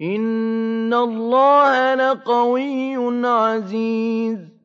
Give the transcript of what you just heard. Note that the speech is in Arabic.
إِنَّ اللَّهَ لَقَوِيٌّ عَزِيزٌ